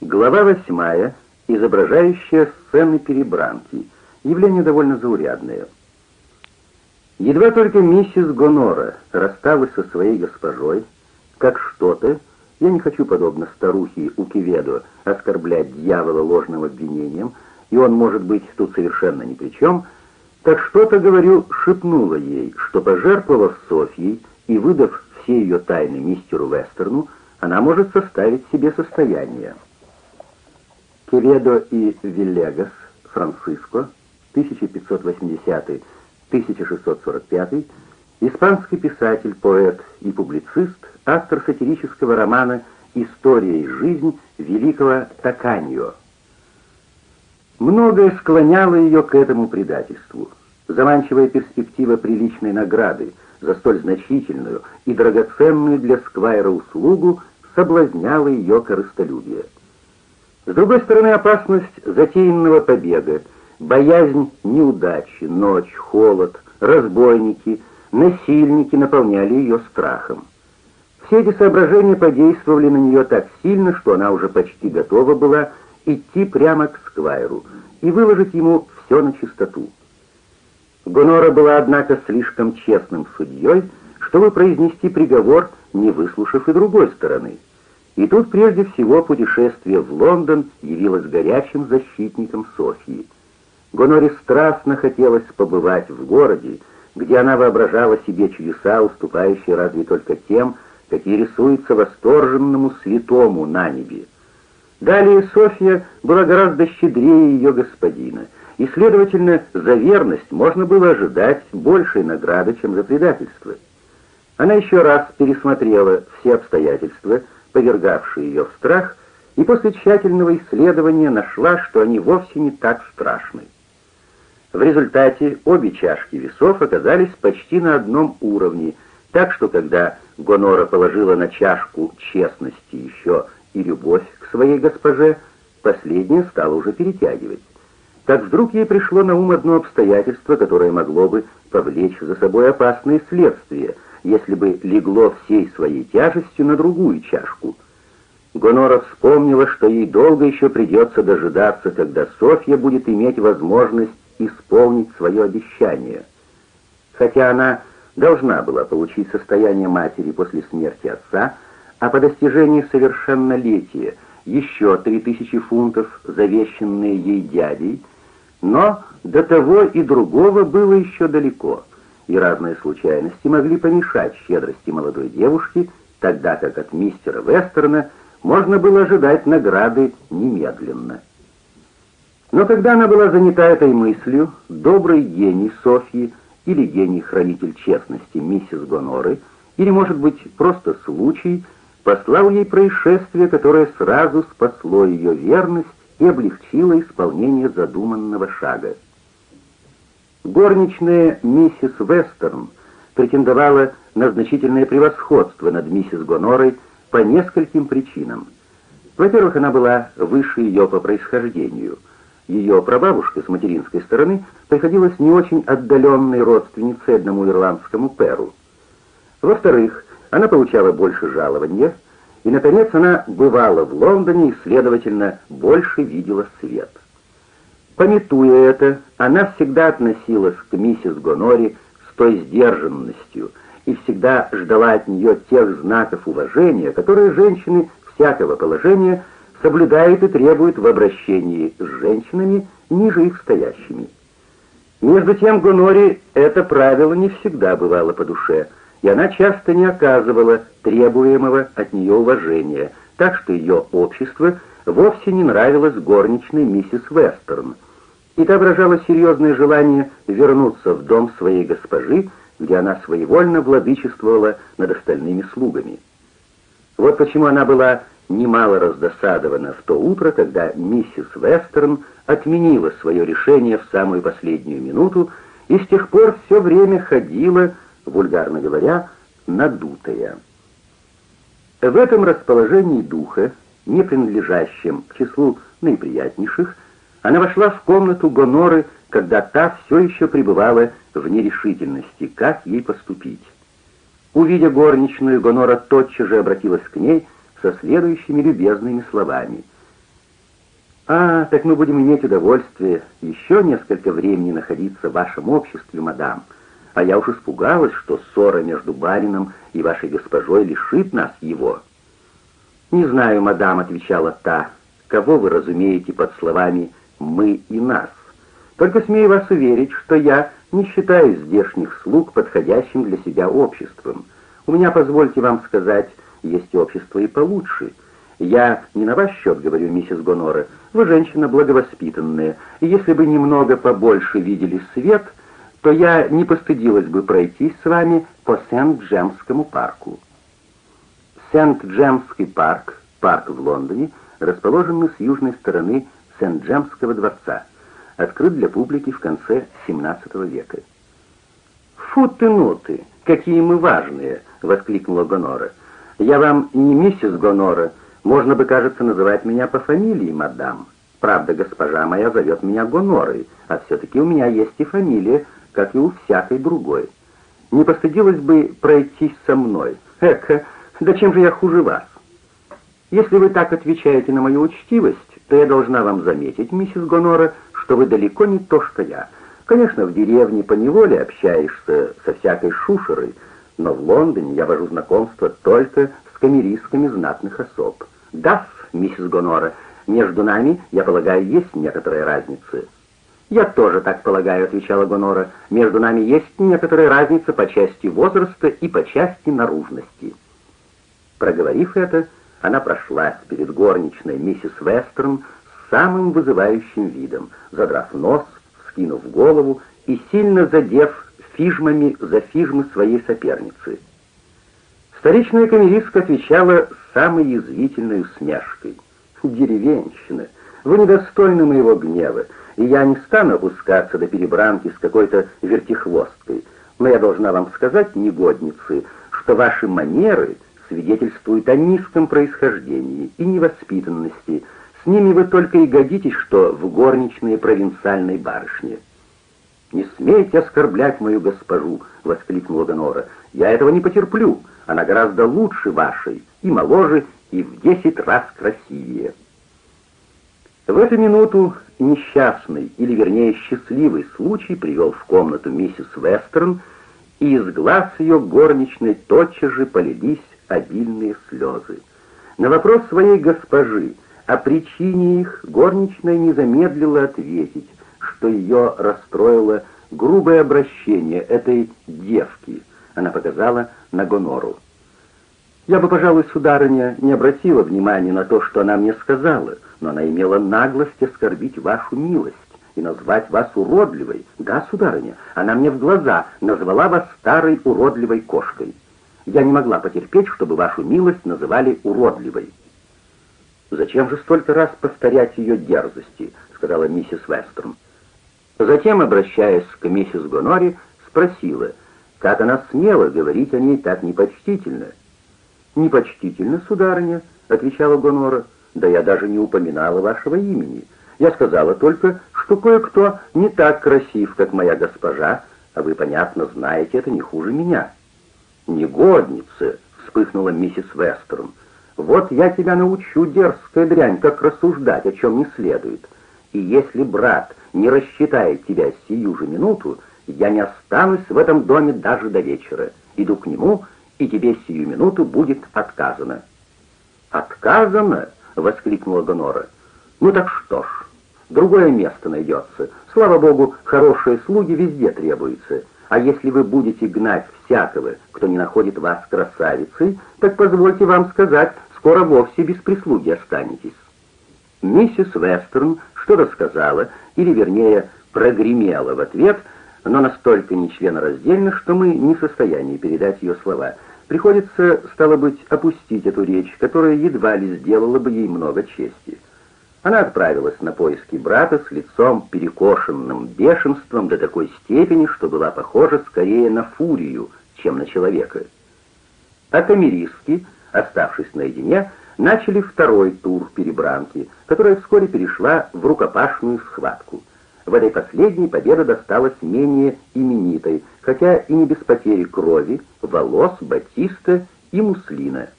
Глава восьмая, изображающая сцены перебранки. Явление довольно заурядное. Едва только миссис Гонора рассталась со своей госпожой, как что-то, я не хочу, подобно старухе Укиведу, оскорблять дьявола ложным обвинением, и он может быть тут совершенно ни при чем, так что-то, говорю, шепнуло ей, что, пожертвовав Софьей и выдав все ее тайны мистеру Вестерну, она может составить себе состояние. Кеведо и Виллегас, Франциско, 1580-1645, испанский писатель, поэт и публицист, автор сатирического романа «История и жизнь» великого Таканьо. Многое склоняло ее к этому предательству. Заманчивая перспектива приличной награды за столь значительную и драгоценную для Сквайра услугу соблазняла ее корыстолюбие. С другой стороны, опасность затеянного побега, боязнь неудачи, ночь, холод, разбойники, насильники наполняли ее страхом. Все эти соображения подействовали на нее так сильно, что она уже почти готова была идти прямо к Сквайру и выложить ему все на чистоту. Гонора была, однако, слишком честным судьей, чтобы произнести приговор, не выслушав и другой стороны. И тут прежде всего путешествие в Лондон явилось горячим защитником Софьи. Гоноре страстно хотелось побывать в городе, где она воображала себе чудеса, уступающие разве только тем, какие рисуются восторженному святому на небе. Далее Софья была гораздо щедрее ее господина, и, следовательно, за верность можно было ожидать большей награды, чем за предательство. Она еще раз пересмотрела все обстоятельства, повергавшие ее в страх, и после тщательного исследования нашла, что они вовсе не так страшны. В результате обе чашки весов оказались почти на одном уровне, так что когда Гонора положила на чашку честности еще и любовь к своей госпоже, последняя стала уже перетягивать. Так вдруг ей пришло на ум одно обстоятельство, которое могло бы повлечь за собой опасные следствия — если бы легло всей своей тяжестью на другую чашку. Гонора вспомнила, что ей долго еще придется дожидаться, когда Софья будет иметь возможность исполнить свое обещание. Хотя она должна была получить состояние матери после смерти отца, а по достижении совершеннолетия еще три тысячи фунтов, завещанные ей дядей, но до того и другого было еще далеко — и разные случайности могли помешать щедрости молодой девушки, тогда как от мистера Вестерна можно было ожидать награды немедленно. Но когда она была занята этой мыслью, добрый гений Софьи или гений-хранитель честности миссис Гоноры, или, может быть, просто случай, послал ей происшествие, которое сразу спасло ее верность и облегчило исполнение задуманного шага. Горничная миссис Вестерн претендовала на значительное превосходство над миссис Гонорой по нескольким причинам. Во-первых, она была выше ее по происхождению. Ее прабабушка с материнской стороны приходилась не очень отдаленной родственницей одному ирландскому перу. Во-вторых, она получала больше жалования, и, наконец, она бывала в Лондоне и, следовательно, больше видела свет. Пометуя это, она всегда относилась к миссис Гонори с той сдержанностью и всегда ждала от нее тех знаков уважения, которые женщины всякого положения соблюдают и требуют в обращении с женщинами, ниже их стоящими. Между тем Гонори это правило не всегда бывало по душе, и она часто не оказывала требуемого от нее уважения, так что ее общество вовсе не нравилось горничной миссис Вестерн, и та выражала серьезное желание вернуться в дом своей госпожи, где она своевольно владычествовала над остальными слугами. Вот почему она была немало раздосадована в то утро, когда миссис Вестерн отменила свое решение в самую последнюю минуту и с тех пор все время ходила, вульгарно говоря, надутая. В этом расположении духа, не принадлежащем к числу наиприятнейших, она вошла в комнату Гоноры, когда та все еще пребывала в нерешительности, как ей поступить. Увидя горничную, Гонора тотчас же обратилась к ней со следующими любезными словами. «А, так мы будем иметь удовольствие еще несколько времени находиться в вашем обществе, мадам. А я уж испугалась, что ссора между барином и вашей госпожой лишит нас его». «Не знаю, мадам», — отвечала та, — «кого вы разумеете под словами «мы» и «нас». Только смею вас уверить, что я не считаю здешних слуг подходящим для себя обществом. У меня, позвольте вам сказать, есть общество и получше. Я не на ваш счет говорю, миссис Гонора, вы женщина благовоспитанная, и если бы немного побольше видели свет, то я не постыдилась бы пройтись с вами по Сент-Джемскому парку. Сент-Джемский парк, парк в Лондоне, расположенный с южной стороны Сент-Джемского дворца, открыт для публики в конце XVII века. «Фу ты, ну ты! Какие мы важные!» — воскликнула Гонора. «Я вам не миссис Гонора, можно бы, кажется, называть меня по фамилии, мадам. Правда, госпожа моя зовет меня Гонорой, а все-таки у меня есть и фамилия, как и у всякой другой. Не постыдилась бы пройтись со мной. Эка, да чем же я хуже вас? Если вы так отвечаете на мою учтивость, то я должна вам заметить, миссис Гонора, что вы далеко не то, что я. Конечно, в деревне поневоле общаешься со всякой шушерой, но в Лондоне я вожу знакомство только с камеристками знатных особ. Да, миссис Гонора, между нами, я полагаю, есть некоторая разница. Я тоже так полагаю, отвечала Гонора. Между нами есть некоторая разница по части возраста и по части наружности. Проговорив это, она прошлась перед горничной миссис Вестерн с самым вызывающим видом, задрав нос, скинув голову и сильно задев фижмами за фижмы своей соперницы. Старичная камеристка отвечала самой язвительной усмешкой. «Деревенщина, вы недостойны моего гнева, и я не стану опускаться до перебранки с какой-то вертихвосткой, но я должна вам сказать, негодницы, что ваши манеры свидетельствуют о низком происхождении и невоспитанности, с ними вы только и годитесь, что в горничные провинциальной барышни». «Не смейте оскорблять мою госпожу!» — воскликнула Гонора. «Я этого не потерплю. Она гораздо лучше вашей, и моложе, и в десять раз красивее». В эту минуту несчастный, или вернее счастливый случай привел в комнату миссис Вестерн, и из глаз ее горничной тотчас же полились обильные слезы. На вопрос своей госпожи о причине их горничная не замедлила ответить, что ее расстроило грубое обращение этой девки. Она показала на Гонору. «Я бы, пожалуй, сударыня, не обратила внимания на то, что она мне сказала, но она имела наглость оскорбить вашу милость и назвать вас уродливой. Да, сударыня, она мне в глаза назвала вас старой уродливой кошкой. Я не могла потерпеть, чтобы вашу милость называли уродливой». «Зачем же столько раз повторять ее дерзости?» — сказала миссис Вестерн. Затем, обращаясь к миссис Гонори, спросила, как она смела говорить о ней так непочтительно. «Непочтительно, сударыня», — отвечала Гонора, — «да я даже не упоминала вашего имени. Я сказала только, что кое-кто не так красив, как моя госпожа, а вы, понятно, знаете это не хуже меня». «Негодница!» — вспыхнула миссис Вестерн. «Вот я тебя научу, дерзкая дрянь, как рассуждать, о чем не следует. И если брат не рассчитает тебя сию же минуту, я не останусь в этом доме даже до вечера. Иду к нему, и тебе сию минуту будет отказано». «Отказано?» — воскликнула Гонора. «Ну так что ж, другое место найдется. Слава богу, хорошие слуги везде требуются. А если вы будете гнать всякого, кто не находит вас красавицей, так позвольте вам сказать, скоро вовсе без прислуги останетесь». Миссис Вестерн что-то сказала, или вернее прогремела в ответ, но настолько нечленораздельно, что мы не в состоянии передать ее слова. Приходится, стало быть, опустить эту речь, которая едва ли сделала бы ей много чести. Она отправилась на поиски брата с лицом перекошенным бешенством до такой степени, что была похожа скорее на фурию, чем на человека. А камеристки, оставшись наедине, начали второй тур перебранки, которая вскоре перешла в рукопашную схватку. В этой последней победа досталась менее именитой, хотя и не без потери крови, волос, батиста и муслина.